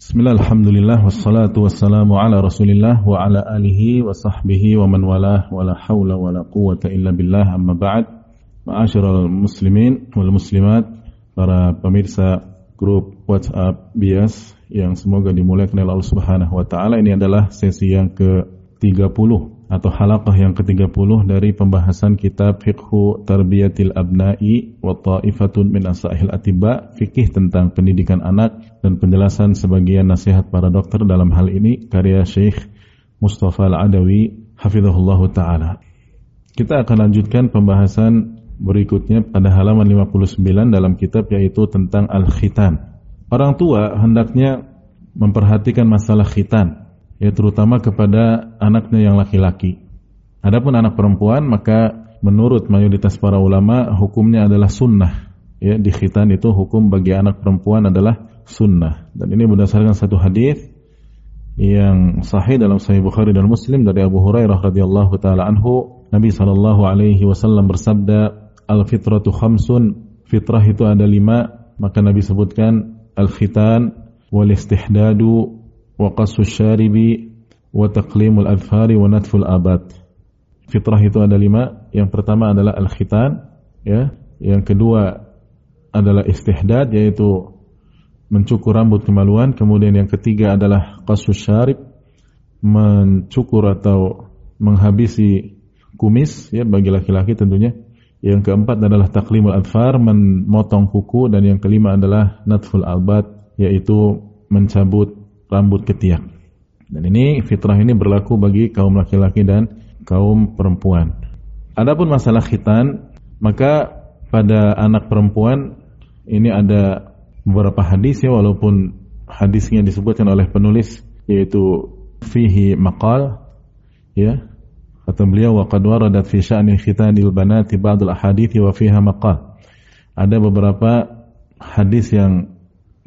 Bismillah, alhamdulillah, wassalatu wassalamu ala rasulillah wa ala alihi wa sahbihi wa man walah wa la hawla wa la quwata illa billah. Amma ba'd. Ma'asyiral muslimin wal muslimat Para pemirsa grup WhatsApp bias Yang semoga dimuliakan oleh Allah subhanahu wa ta'ala. Ini adalah sesi yang ke-30 atau halaqah yang ke-30 dari pembahasan kitab Fiqhu Tarbiyatil Abna'i wa Ta'ifatun min Asahil Atiba, fikih tentang pendidikan anak dan penjelasan sebagian nasihat para dokter dalam hal ini karya Syekh Mustafa Al-Adawi hafizahullah taala. Kita akan lanjutkan pembahasan berikutnya pada halaman 59 dalam kitab yaitu tentang al-khitan. Orang tua hendaknya memperhatikan masalah khitan ya terutama kepada anaknya yang laki-laki. Adapun anak perempuan maka menurut mayoritas para ulama hukumnya adalah sunnah. Ya di khitan itu hukum bagi anak perempuan adalah sunnah. Dan ini berdasarkan satu hadis yang sahih dalam Sahih Bukhari dan Muslim dari Abu Hurairah radhiyallahu taala anhu Nabi sallallahu alaihi wasallam bersabda al fitratu khamsun fitrah itu ada lima maka Nabi sebutkan al khitan wal istihdadu wa taqlimul adfari wa natful abad. Fitrah itu ada lima. Yang pertama adalah al-khitan, ya. Yang kedua adalah istihdad yaitu mencukur rambut kemaluan. Kemudian yang ketiga adalah qassu syarib, mencukur atau menghabisi kumis ya bagi laki-laki tentunya. Yang keempat adalah taklimul adfar, memotong kuku dan yang kelima adalah natful abad yaitu mencabut rambut ketiak. Dan ini fitrah ini berlaku bagi kaum laki-laki dan kaum perempuan. Adapun masalah khitan, maka pada anak perempuan ini ada beberapa hadis ya walaupun hadisnya disebutkan oleh penulis yaitu fihi maqal ya kata beliau wa qad waradat fi sya'ni khitanil banati ba'dul ahadits wa fiha maqal ada beberapa hadis yang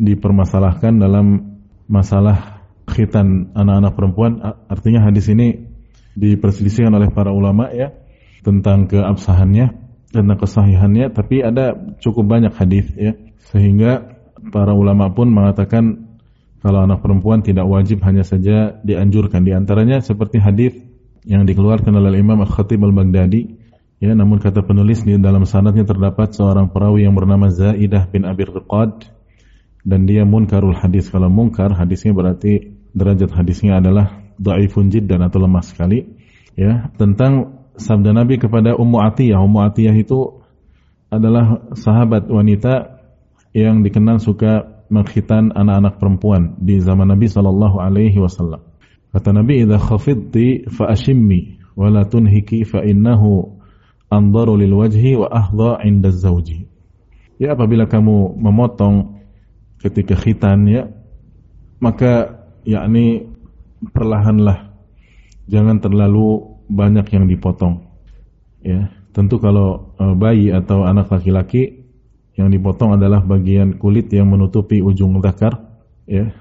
dipermasalahkan dalam masalah khitan anak-anak perempuan artinya hadis ini diperselisihkan oleh para ulama ya tentang keabsahannya tentang kesahihannya tapi ada cukup banyak hadis ya sehingga para ulama pun mengatakan kalau anak perempuan tidak wajib hanya saja dianjurkan. Di antaranya seperti hadis yang dikeluarkan oleh Imam Al-Khatib Al-Baghdadi ya namun kata penulis di dalam sanadnya terdapat seorang perawi yang bernama Zaidah bin Abi Riqad dan dia munkarul hadis. Kalau munkar hadisnya berarti derajat hadisnya adalah dhaifun jiddan atau lemah sekali. Ya, tentang sabda Nabi kepada Ummu Atiyah. Ummu Atiyah itu adalah sahabat wanita yang dikenal suka mengkhitan anak-anak perempuan di zaman Nabi sallallahu alaihi wasallam. Kata Nabi, "Idza khafidti fa ashimmi wa la tunhiki fa innahu andaru lil wajhi wa ahdha 'inda zawji." Ya apabila kamu memotong ketika khitan ya. Maka yakni perlahanlah jangan terlalu banyak yang dipotong ya. Tentu kalau e, bayi atau anak laki-laki yang dipotong adalah bagian kulit yang menutupi ujung zakar ya.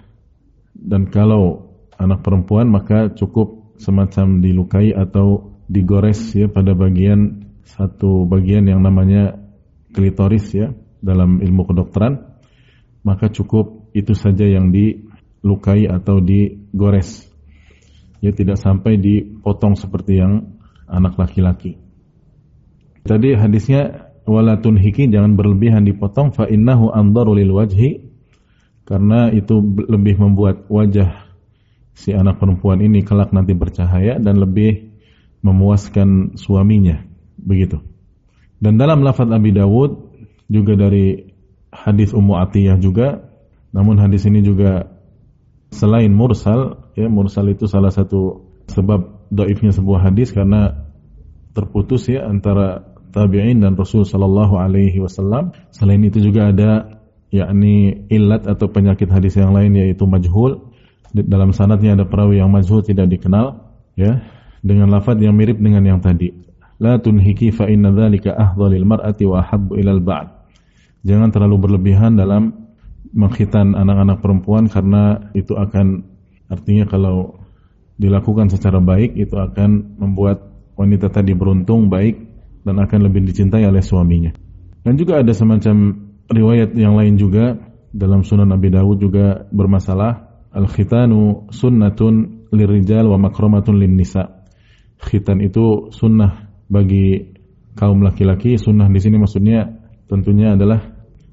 Dan kalau anak perempuan maka cukup semacam dilukai atau digores ya pada bagian satu bagian yang namanya klitoris ya dalam ilmu kedokteran maka cukup itu saja yang dilukai atau digores. Ya tidak sampai dipotong seperti yang anak laki-laki. Tadi hadisnya wala tunhiki jangan berlebihan dipotong fa innahu andaru lil wajhi karena itu lebih membuat wajah si anak perempuan ini kelak nanti bercahaya dan lebih memuaskan suaminya begitu. Dan dalam lafaz Abi Dawud juga dari hadis Ummu Atiyah juga. Namun hadis ini juga selain mursal, ya mursal itu salah satu sebab doifnya sebuah hadis karena terputus ya antara tabi'in dan Rasul sallallahu alaihi wasallam. Selain itu juga ada yakni ilat atau penyakit hadis yang lain yaitu majhul. Dalam sanadnya ada perawi yang majhul tidak dikenal ya dengan lafaz yang mirip dengan yang tadi. La tunhiki fa inna dzalika ahdhalil mar'ati wa ahabbu ilal ba'd. Jangan terlalu berlebihan dalam mengkhitan anak-anak perempuan karena itu akan artinya kalau dilakukan secara baik itu akan membuat wanita tadi beruntung baik dan akan lebih dicintai oleh suaminya. Dan juga ada semacam riwayat yang lain juga dalam Sunan Abi Dawud juga bermasalah al-khitanu sunnatun lirijal wa makramatun lin nisa. Khitan itu sunnah bagi kaum laki-laki, sunnah di sini maksudnya tentunya adalah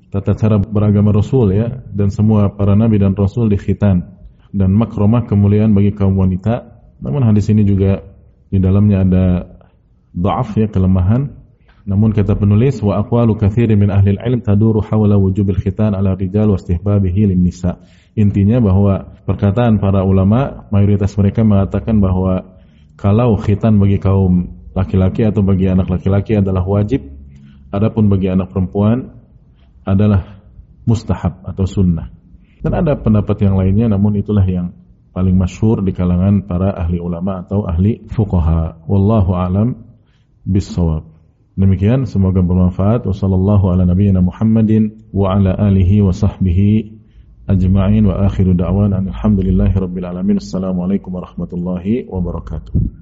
tata cara beragama Rasul ya dan semua para nabi dan rasul dikhitan dan makromah kemuliaan bagi kaum wanita. Namun hadis ini juga di dalamnya ada dhaaf ya kelemahan. Namun kata penulis wa aqwalu katsirin min ahli ilm taduru hawla wujubil khitan ala rijal wa istihbabihi lin nisa. Intinya bahwa perkataan para ulama mayoritas mereka mengatakan bahwa kalau khitan bagi kaum laki-laki atau bagi anak laki-laki adalah wajib, adapun bagi anak perempuan adalah mustahab atau sunnah. Dan ada pendapat yang lainnya namun itulah yang paling masyhur di kalangan para ahli ulama atau ahli fuqaha. Wallahu alam bisawab. Demikian semoga bermanfaat. Wassallallahu ala wa ala alihi wa sahbihi ajma'in wa akhiru da'wan alhamdulillahi rabbil alamin. Assalamualaikum warahmatullahi wabarakatuh.